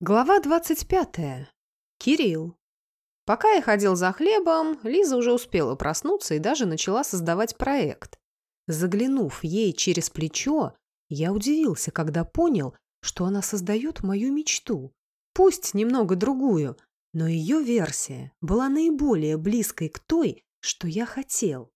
Глава 25. Кирилл. Пока я ходил за хлебом, Лиза уже успела проснуться и даже начала создавать проект. Заглянув ей через плечо, я удивился, когда понял, что она создает мою мечту. Пусть немного другую, но ее версия была наиболее близкой к той, что я хотел.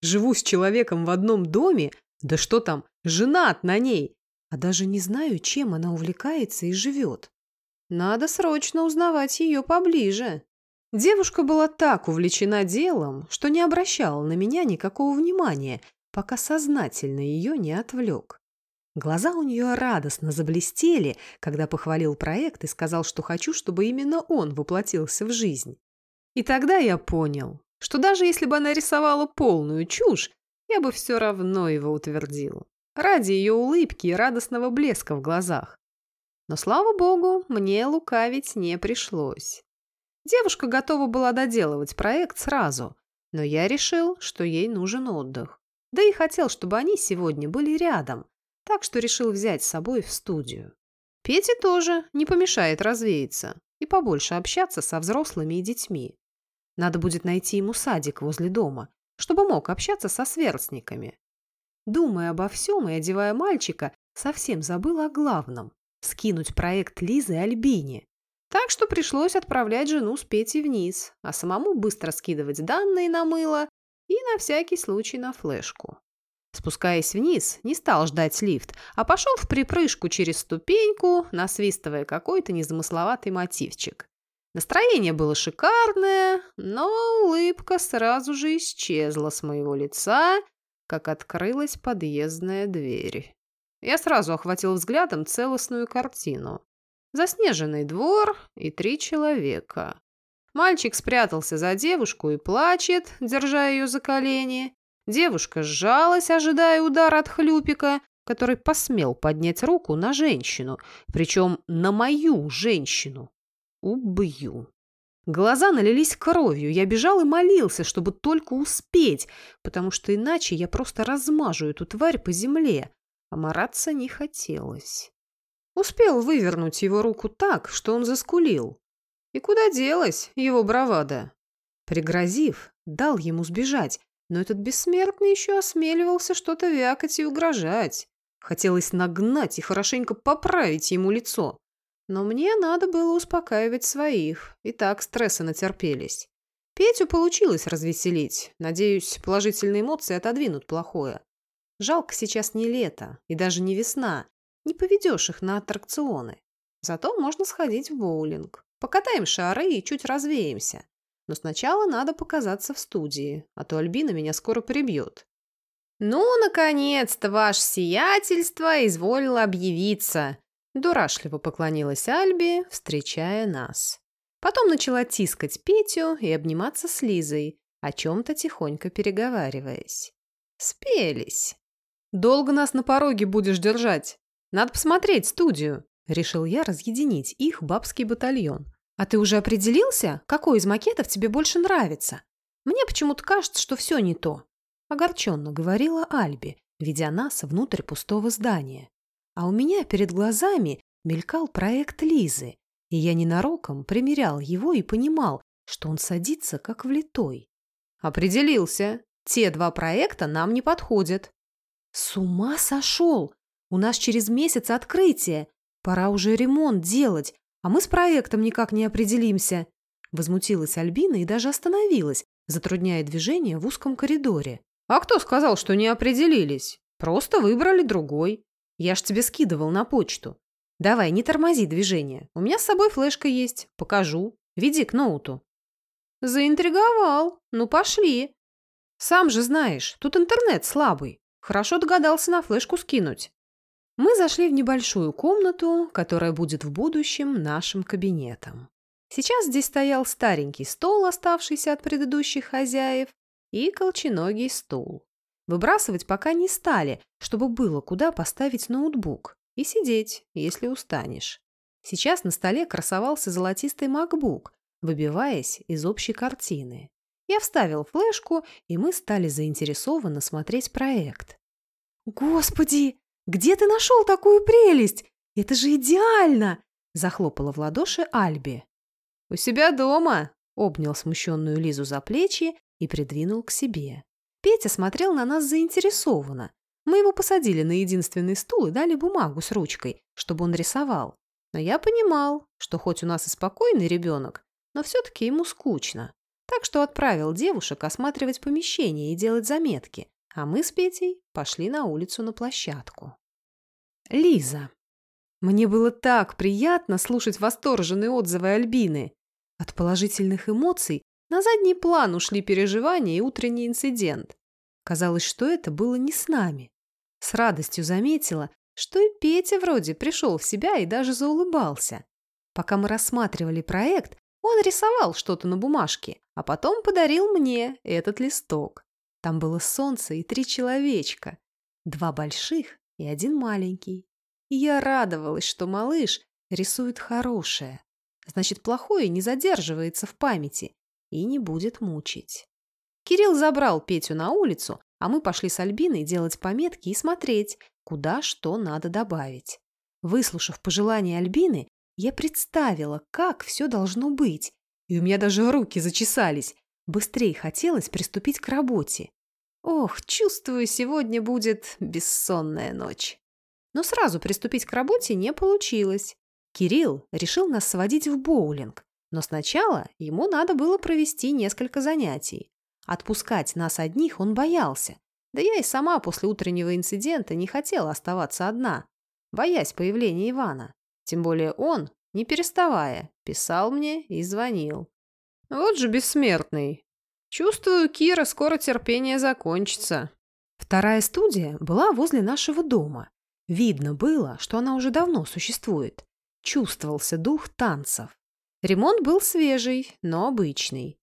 Живу с человеком в одном доме, да что там, женат на ней, а даже не знаю, чем она увлекается и живет. Надо срочно узнавать ее поближе. Девушка была так увлечена делом, что не обращала на меня никакого внимания, пока сознательно ее не отвлек. Глаза у нее радостно заблестели, когда похвалил проект и сказал, что хочу, чтобы именно он воплотился в жизнь. И тогда я понял, что даже если бы она рисовала полную чушь, я бы все равно его утвердил. Ради ее улыбки и радостного блеска в глазах. Но, слава богу, мне лукавить не пришлось. Девушка готова была доделывать проект сразу, но я решил, что ей нужен отдых. Да и хотел, чтобы они сегодня были рядом, так что решил взять с собой в студию. Пете тоже не помешает развеяться и побольше общаться со взрослыми и детьми. Надо будет найти ему садик возле дома, чтобы мог общаться со сверстниками. Думая обо всем и одевая мальчика, совсем забыл о главном скинуть проект Лизы Альбине. Так что пришлось отправлять жену с Петей вниз, а самому быстро скидывать данные на мыло и на всякий случай на флешку. Спускаясь вниз, не стал ждать лифт, а пошел в припрыжку через ступеньку, насвистывая какой-то незамысловатый мотивчик. Настроение было шикарное, но улыбка сразу же исчезла с моего лица, как открылась подъездная дверь. Я сразу охватил взглядом целостную картину. Заснеженный двор и три человека. Мальчик спрятался за девушку и плачет, держа ее за колени. Девушка сжалась, ожидая удара от хлюпика, который посмел поднять руку на женщину, причем на мою женщину. Убью. Глаза налились кровью, я бежал и молился, чтобы только успеть, потому что иначе я просто размажу эту тварь по земле, а мараться не хотелось. Успел вывернуть его руку так, что он заскулил. И куда делась его бравада? Пригрозив, дал ему сбежать, но этот бессмертный еще осмеливался что-то вякать и угрожать. Хотелось нагнать и хорошенько поправить ему лицо. Но мне надо было успокаивать своих, и так стресса натерпелись. Петю получилось развеселить. Надеюсь, положительные эмоции отодвинут плохое. Жалко сейчас не лето и даже не весна. Не поведешь их на аттракционы. Зато можно сходить в боулинг. Покатаем шары и чуть развеемся. Но сначала надо показаться в студии, а то Альбина меня скоро прибьет. «Ну, наконец-то, ваше сиятельство изволило объявиться!» Дурашливо поклонилась Альби, встречая нас. Потом начала тискать Петю и обниматься с Лизой, о чем-то тихонько переговариваясь. Спелись. «Долго нас на пороге будешь держать? Надо посмотреть студию», — решил я разъединить их бабский батальон. «А ты уже определился, какой из макетов тебе больше нравится? Мне почему-то кажется, что все не то», — огорченно говорила Альби, ведя нас внутрь пустого здания. А у меня перед глазами мелькал проект Лизы, и я ненароком примерял его и понимал, что он садится как влитой. «Определился. Те два проекта нам не подходят», «С ума сошел! У нас через месяц открытие. Пора уже ремонт делать, а мы с проектом никак не определимся». Возмутилась Альбина и даже остановилась, затрудняя движение в узком коридоре. «А кто сказал, что не определились? Просто выбрали другой. Я ж тебе скидывал на почту. Давай, не тормози движение. У меня с собой флешка есть. Покажу. Веди к ноуту». «Заинтриговал. Ну, пошли. Сам же знаешь, тут интернет слабый. Хорошо догадался на флешку скинуть. Мы зашли в небольшую комнату, которая будет в будущем нашим кабинетом. Сейчас здесь стоял старенький стол, оставшийся от предыдущих хозяев, и колченогий стул. Выбрасывать пока не стали, чтобы было куда поставить ноутбук и сидеть, если устанешь. Сейчас на столе красовался золотистый MacBook, выбиваясь из общей картины. Я вставил флешку, и мы стали заинтересованно смотреть проект. «Господи, где ты нашел такую прелесть? Это же идеально! Захлопала в ладоши Альби. «У себя дома!» — обнял смущенную Лизу за плечи и придвинул к себе. Петя смотрел на нас заинтересованно. Мы его посадили на единственный стул и дали бумагу с ручкой, чтобы он рисовал. Но я понимал, что хоть у нас и спокойный ребенок, но все-таки ему скучно. Так что отправил девушек осматривать помещение и делать заметки, а мы с Петей пошли на улицу на площадку. Лиза. Мне было так приятно слушать восторженные отзывы Альбины. От положительных эмоций на задний план ушли переживания и утренний инцидент. Казалось, что это было не с нами. С радостью заметила, что и Петя вроде пришел в себя и даже заулыбался. Пока мы рассматривали проект, он рисовал что-то на бумажке, а потом подарил мне этот листок. Там было солнце и три человечка. Два больших и один маленький. И я радовалась, что малыш рисует хорошее. Значит, плохое не задерживается в памяти и не будет мучить. Кирилл забрал Петю на улицу, а мы пошли с Альбиной делать пометки и смотреть, куда что надо добавить. Выслушав пожелания Альбины, я представила, как все должно быть, и у меня даже руки зачесались. Быстрее хотелось приступить к работе. Ох, чувствую, сегодня будет бессонная ночь. Но сразу приступить к работе не получилось. Кирилл решил нас сводить в боулинг, но сначала ему надо было провести несколько занятий. Отпускать нас одних он боялся. Да я и сама после утреннего инцидента не хотела оставаться одна, боясь появления Ивана. Тем более он, не переставая, писал мне и звонил. Вот же бессмертный. Чувствую, Кира, скоро терпение закончится. Вторая студия была возле нашего дома. Видно было, что она уже давно существует. Чувствовался дух танцев. Ремонт был свежий, но обычный.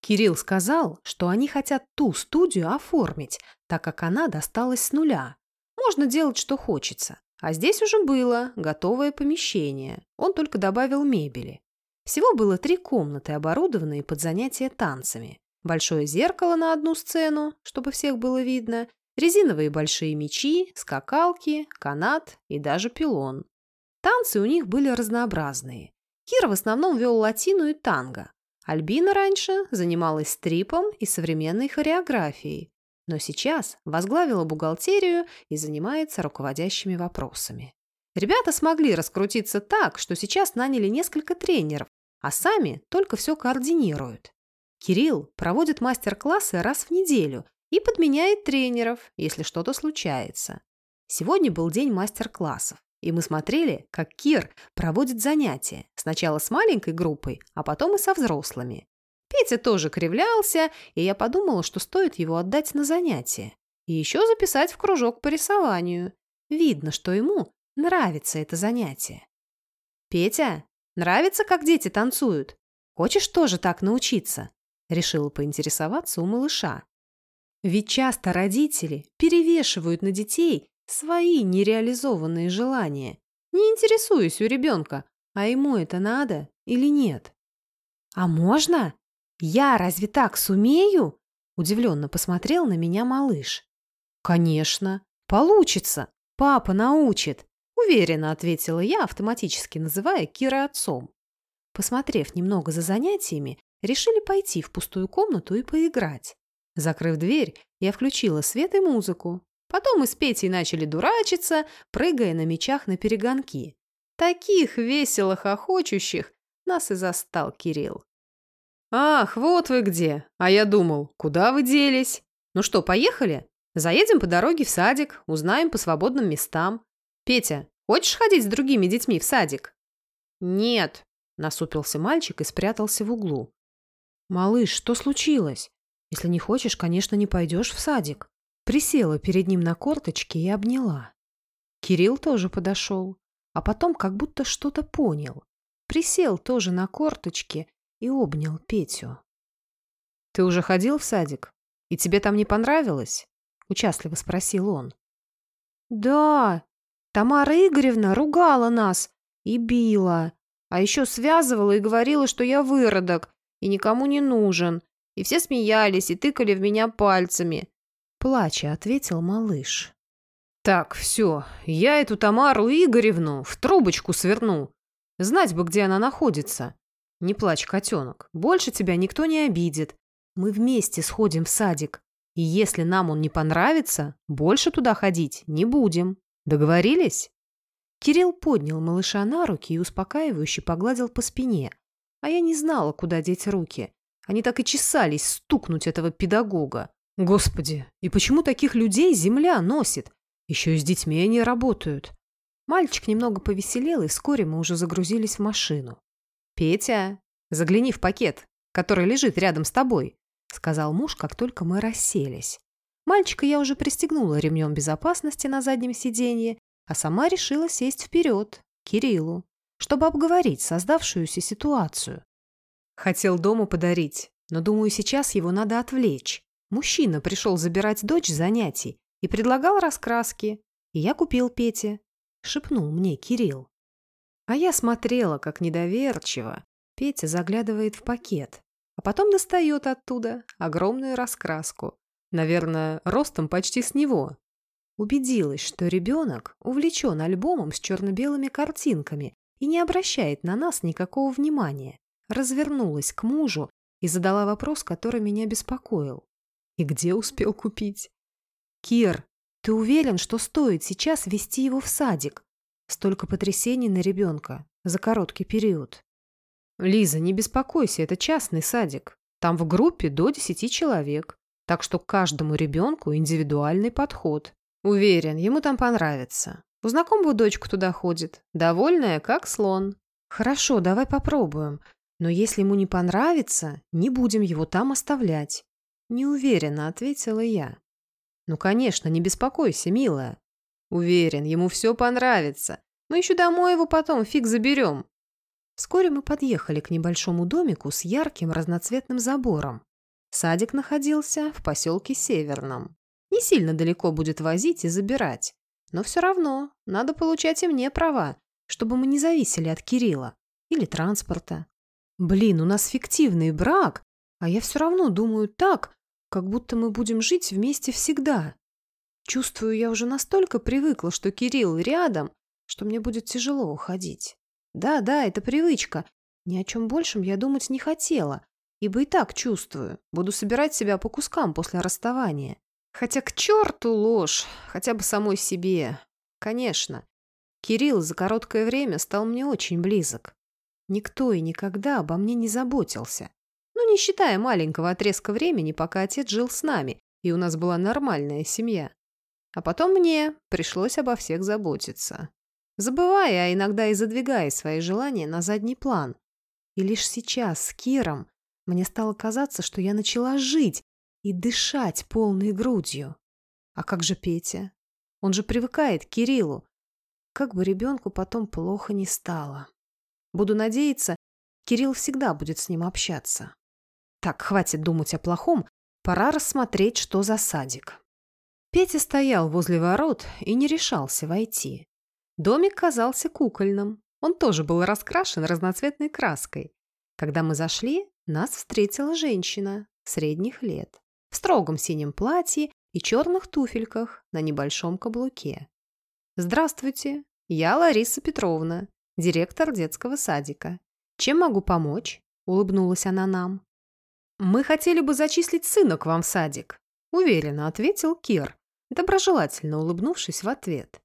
Кирилл сказал, что они хотят ту студию оформить, так как она досталась с нуля. Можно делать, что хочется. А здесь уже было готовое помещение. Он только добавил мебели. Всего было три комнаты, оборудованные под занятия танцами. Большое зеркало на одну сцену, чтобы всех было видно, резиновые большие мечи, скакалки, канат и даже пилон. Танцы у них были разнообразные. Кира в основном вел латину и танго. Альбина раньше занималась стрипом и современной хореографией, но сейчас возглавила бухгалтерию и занимается руководящими вопросами. Ребята смогли раскрутиться так, что сейчас наняли несколько тренеров, а сами только все координируют. Кирилл проводит мастер-классы раз в неделю и подменяет тренеров, если что-то случается. Сегодня был день мастер-классов, и мы смотрели, как Кир проводит занятия, сначала с маленькой группой, а потом и со взрослыми. Петя тоже кривлялся, и я подумала, что стоит его отдать на занятия. И еще записать в кружок по рисованию. Видно, что ему нравится это занятие. «Петя, нравится, как дети танцуют? Хочешь тоже так научиться?» Решила поинтересоваться у малыша. Ведь часто родители перевешивают на детей свои нереализованные желания. Не интересуюсь у ребенка, а ему это надо или нет. «А можно?» «Я разве так сумею?» – удивленно посмотрел на меня малыш. «Конечно, получится. Папа научит», – уверенно ответила я, автоматически называя Кира отцом. Посмотрев немного за занятиями, решили пойти в пустую комнату и поиграть. Закрыв дверь, я включила свет и музыку. Потом мы с Петей начали дурачиться, прыгая на мечах на перегонки. Таких весело хохочущих нас и застал Кирилл. «Ах, вот вы где! А я думал, куда вы делись? Ну что, поехали? Заедем по дороге в садик, узнаем по свободным местам. Петя, хочешь ходить с другими детьми в садик?» «Нет», – насупился мальчик и спрятался в углу. «Малыш, что случилось? Если не хочешь, конечно, не пойдешь в садик». Присела перед ним на корточки и обняла. Кирилл тоже подошел, а потом как будто что-то понял. Присел тоже на корточки и обнял Петю. «Ты уже ходил в садик? И тебе там не понравилось?» — участливо спросил он. «Да, Тамара Игоревна ругала нас и била, а еще связывала и говорила, что я выродок и никому не нужен, и все смеялись и тыкали в меня пальцами», — плача ответил малыш. «Так, все, я эту Тамару Игоревну в трубочку сверну. Знать бы, где она находится. Не плачь, котенок. Больше тебя никто не обидит. Мы вместе сходим в садик. И если нам он не понравится, больше туда ходить не будем. Договорились?» Кирилл поднял малыша на руки и успокаивающе погладил по спине. А я не знала, куда деть руки. Они так и чесались стукнуть этого педагога. Господи, и почему таких людей земля носит? Еще и с детьми они работают. Мальчик немного повеселел, и вскоре мы уже загрузились в машину. «Петя, загляни в пакет, который лежит рядом с тобой», сказал муж, как только мы расселись. Мальчика я уже пристегнула ремнем безопасности на заднем сиденье, а сама решила сесть вперед, Кириллу, чтобы обговорить создавшуюся ситуацию. Хотел дому подарить, но думаю, сейчас его надо отвлечь. Мужчина пришел забирать дочь занятий и предлагал раскраски, и я купил Пете. Шепнул мне Кирилл. А я смотрела, как недоверчиво Петя заглядывает в пакет, а потом достает оттуда огромную раскраску. Наверное, ростом почти с него. Убедилась, что ребенок увлечен альбомом с черно-белыми картинками и не обращает на нас никакого внимания. Развернулась к мужу и задала вопрос, который меня беспокоил. И где успел купить? «Кир, ты уверен, что стоит сейчас вести его в садик? Столько потрясений на ребенка за короткий период». «Лиза, не беспокойся, это частный садик. Там в группе до десяти человек, так что к каждому ребенку индивидуальный подход. Уверен, ему там понравится. У знакомого дочку туда ходит, довольная, как слон. Хорошо, давай попробуем. Но если ему не понравится, не будем его там оставлять. Неуверенно ответила я. Ну, конечно, не беспокойся, милая. Уверен, ему все понравится. Мы еще домой его потом фиг заберем. Вскоре мы подъехали к небольшому домику с ярким разноцветным забором. Садик находился в поселке Северном. Не сильно далеко будет возить и забирать. Но все равно надо получать и мне права, чтобы мы не зависели от Кирилла или транспорта. Блин, у нас фиктивный брак, а я все равно думаю так, как будто мы будем жить вместе всегда. Чувствую, я уже настолько привыкла, что Кирилл рядом, что мне будет тяжело уходить. Да, да, это привычка. Ни о чем большем я думать не хотела, ибо и так чувствую. Буду собирать себя по кускам после расставания. Хотя к черту ложь, хотя бы самой себе. Конечно. Кирилл за короткое время стал мне очень близок. Никто и никогда обо мне не заботился. Ну, не считая маленького отрезка времени, пока отец жил с нами, и у нас была нормальная семья. А потом мне пришлось обо всех заботиться забывая, а иногда и задвигая свои желания на задний план. И лишь сейчас с Киром мне стало казаться, что я начала жить и дышать полной грудью. А как же Петя? Он же привыкает к Кириллу. Как бы ребенку потом плохо не стало. Буду надеяться, Кирилл всегда будет с ним общаться. Так, хватит думать о плохом, пора рассмотреть, что за садик. Петя стоял возле ворот и не решался войти. Домик казался кукольным. Он тоже был раскрашен разноцветной краской. Когда мы зашли, нас встретила женщина средних лет в строгом синем платье и черных туфельках на небольшом каблуке. «Здравствуйте, я Лариса Петровна, директор детского садика. Чем могу помочь?» – улыбнулась она нам. «Мы хотели бы зачислить сына к вам в садик», – уверенно ответил Кир, доброжелательно улыбнувшись в ответ.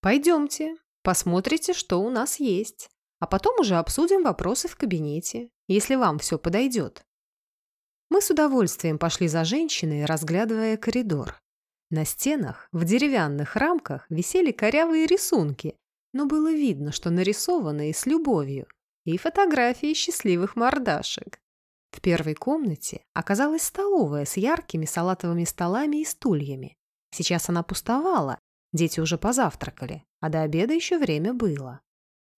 Пойдемте, посмотрите, что у нас есть, а потом уже обсудим вопросы в кабинете, если вам все подойдет. Мы с удовольствием пошли за женщиной, разглядывая коридор. На стенах, в деревянных рамках, висели корявые рисунки, но было видно, что нарисованные с любовью, и фотографии счастливых мордашек. В первой комнате оказалась столовая с яркими салатовыми столами и стульями. Сейчас она пустовала, Дети уже позавтракали, а до обеда еще время было.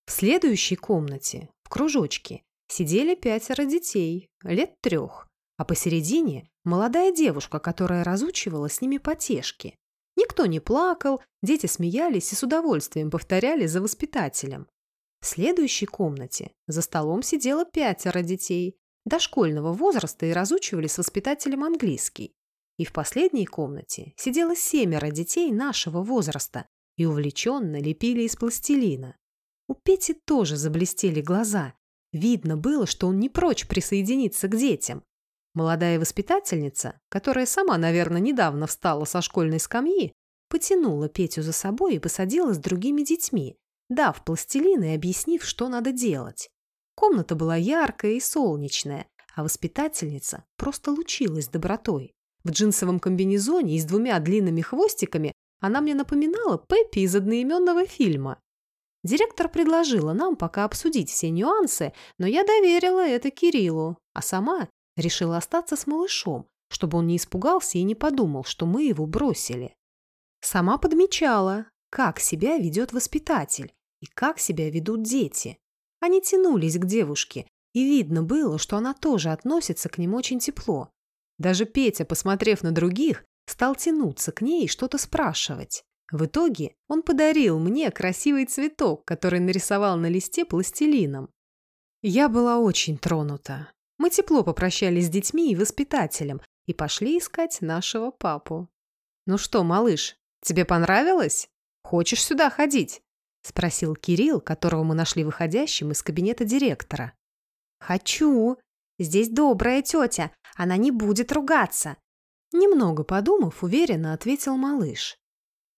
В следующей комнате, в кружочке, сидели пятеро детей, лет трех, а посередине молодая девушка, которая разучивала с ними потешки. Никто не плакал, дети смеялись и с удовольствием повторяли за воспитателем. В следующей комнате за столом сидело пятеро детей, дошкольного возраста и разучивали с воспитателем английский. И в последней комнате сидело семеро детей нашего возраста и увлеченно лепили из пластилина. У Пети тоже заблестели глаза. Видно было, что он не прочь присоединиться к детям. Молодая воспитательница, которая сама, наверное, недавно встала со школьной скамьи, потянула Петю за собой и посадила с другими детьми, дав пластилин и объяснив, что надо делать. Комната была яркая и солнечная, а воспитательница просто лучилась добротой. В джинсовом комбинезоне и с двумя длинными хвостиками она мне напоминала Пеппи из одноименного фильма. Директор предложила нам пока обсудить все нюансы, но я доверила это Кириллу, а сама решила остаться с малышом, чтобы он не испугался и не подумал, что мы его бросили. Сама подмечала, как себя ведет воспитатель и как себя ведут дети. Они тянулись к девушке, и видно было, что она тоже относится к ним очень тепло. Даже Петя, посмотрев на других, стал тянуться к ней и что-то спрашивать. В итоге он подарил мне красивый цветок, который нарисовал на листе пластилином. Я была очень тронута. Мы тепло попрощались с детьми и воспитателем и пошли искать нашего папу. «Ну что, малыш, тебе понравилось? Хочешь сюда ходить?» — спросил Кирилл, которого мы нашли выходящим из кабинета директора. «Хочу. Здесь добрая тетя. Она не будет ругаться». Немного подумав, уверенно ответил малыш.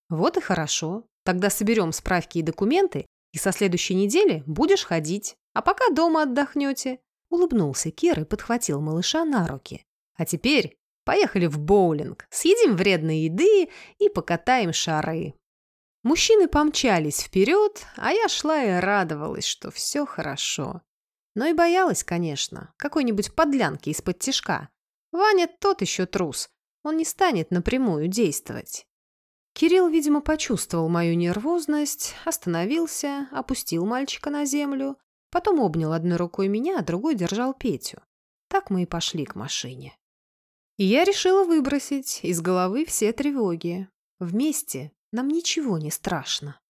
Вот и хорошо. Тогда соберем справки и документы, и со следующей недели будешь ходить. А пока дома отдохнете. Улыбнулся Кир и подхватил малыша на руки. А теперь поехали в боулинг, съедим вредной еды и покатаем шары. Мужчины помчались вперед, а я шла и радовалась, что все хорошо. Но и боялась, конечно, какой-нибудь подлянки из-под тишка. Ваня тот еще трус, он не станет напрямую действовать. Кирилл, видимо, почувствовал мою нервозность, остановился, опустил мальчика на землю, потом обнял одной рукой меня, а другой держал Петю. Так мы и пошли к машине. И я решила выбросить из головы все тревоги. Вместе нам ничего не страшно.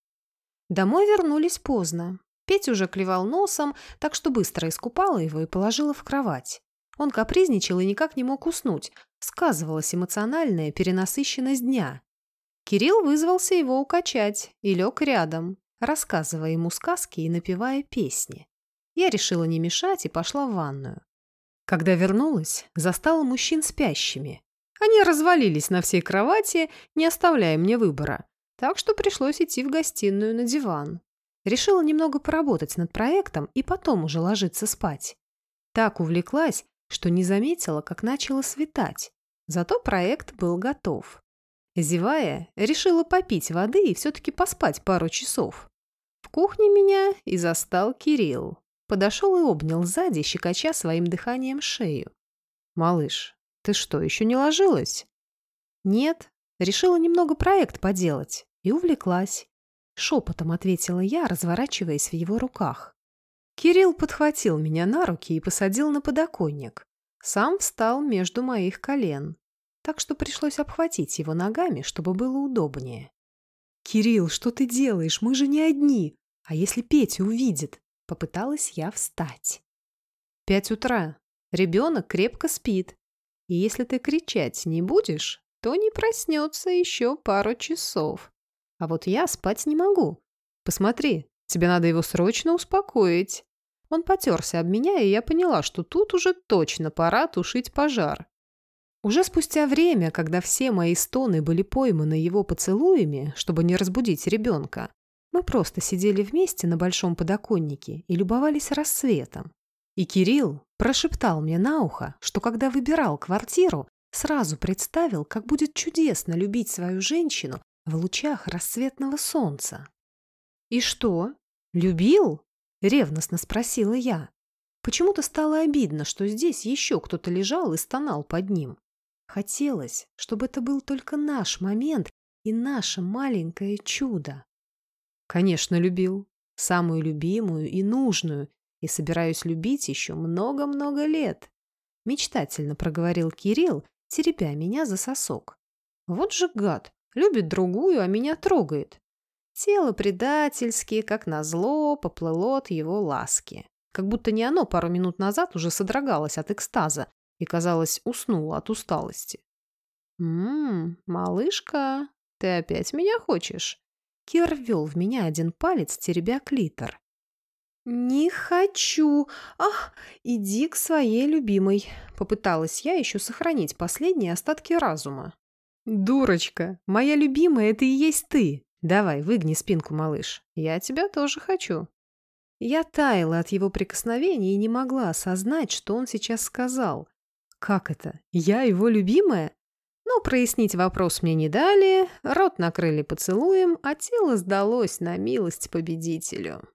Домой вернулись поздно. Петя уже клевал носом, так что быстро искупала его и положила в кровать. Он капризничал и никак не мог уснуть. Сказывалась эмоциональная перенасыщенность дня. Кирилл вызвался его укачать и лег рядом, рассказывая ему сказки и напевая песни. Я решила не мешать и пошла в ванную. Когда вернулась, застала мужчин спящими. Они развалились на всей кровати, не оставляя мне выбора, так что пришлось идти в гостиную на диван. Решила немного поработать над проектом и потом уже ложиться спать. Так увлеклась, что не заметила, как начало светать. Зато проект был готов. Зевая, решила попить воды и все-таки поспать пару часов. В кухне меня и застал Кирилл. Подошел и обнял сзади, щекоча своим дыханием шею. «Малыш, ты что, еще не ложилась?» «Нет, решила немного проект поделать и увлеклась». Шепотом ответила я, разворачиваясь в его руках. Кирилл подхватил меня на руки и посадил на подоконник. Сам встал между моих колен так что пришлось обхватить его ногами, чтобы было удобнее. «Кирилл, что ты делаешь? Мы же не одни. А если Петя увидит?» Попыталась я встать. «Пять утра. Ребенок крепко спит. И если ты кричать не будешь, то не проснется еще пару часов. А вот я спать не могу. Посмотри, тебе надо его срочно успокоить». Он потерся об меня, и я поняла, что тут уже точно пора тушить пожар. Уже спустя время, когда все мои стоны были пойманы его поцелуями, чтобы не разбудить ребенка, мы просто сидели вместе на большом подоконнике и любовались рассветом. И Кирилл прошептал мне на ухо, что когда выбирал квартиру, сразу представил, как будет чудесно любить свою женщину в лучах рассветного солнца. «И что? Любил?» — ревностно спросила я. Почему-то стало обидно, что здесь еще кто-то лежал и стонал под ним. Хотелось, чтобы это был только наш момент и наше маленькое чудо. Конечно, любил. Самую любимую и нужную. И собираюсь любить еще много-много лет. Мечтательно проговорил Кирилл, теребя меня за сосок. Вот же гад, любит другую, а меня трогает. Тело предательски, как назло, поплыло от его ласки. Как будто не оно пару минут назад уже содрогалось от экстаза, и, казалось, уснула от усталости. «Ммм, малышка, ты опять меня хочешь?» Кир ввел в меня один палец, теребя клитор. «Не хочу! Ах, иди к своей любимой!» Попыталась я еще сохранить последние остатки разума. «Дурочка! Моя любимая — это и есть ты! Давай, выгни спинку, малыш. Я тебя тоже хочу!» Я таяла от его прикосновений и не могла осознать, что он сейчас сказал. «Как это? Я его любимая?» Но прояснить вопрос мне не дали, рот накрыли поцелуем, а тело сдалось на милость победителю.